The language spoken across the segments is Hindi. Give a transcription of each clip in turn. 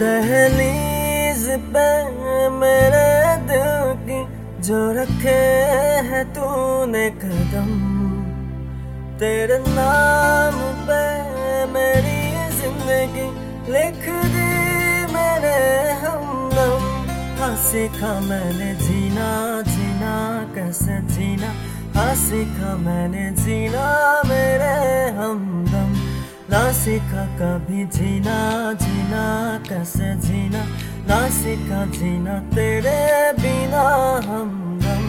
दहलीज पे मेरे दिल की जो रखे है तूने कदम, तेरे नाम पे मेरी ज़िंदगी लिख दी मैंने हमदम। हाँ सीखा मैंने जीना जीना कैसे जीना? हाँ सीखा मैंने जीना मेरे हमदम। ना सीखा कभी जीना जीना सीखा जीना तेरे बिना हमदम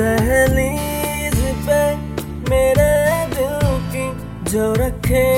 दहलीज पे मेरे दिल की जो रखे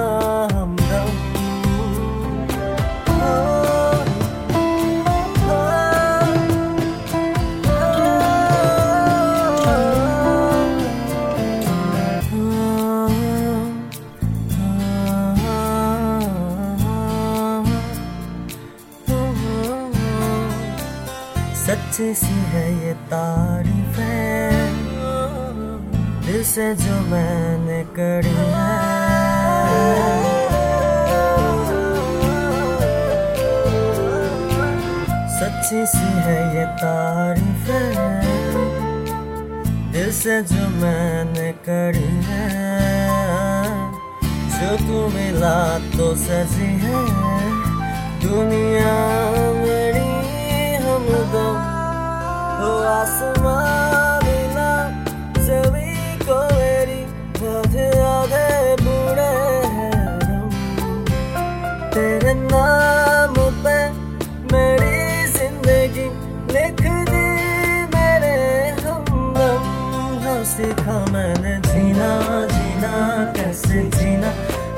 सच्ची सी है ये तारीफ़ है। दिल से जो मैंने करी है। सच्ची सी है ये तारीफ़ है। दिल से जो मैंने करी है। जो तू मिला तो सजी है। दुनिया को नाम मेरी ज़िंदगी दी मेरे सीखा मैंने जीना जीना कैसे जीना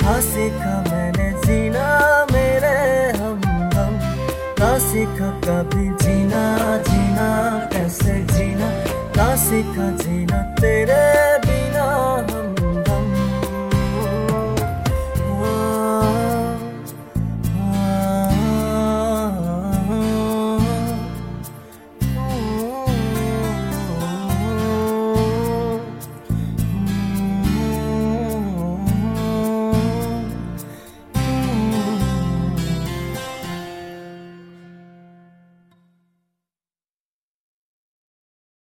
हाँ सीखा मैंने जीना मेरे हमदम ना सीखा कभी जीना जीना कैसे जीना ना जीना तेरे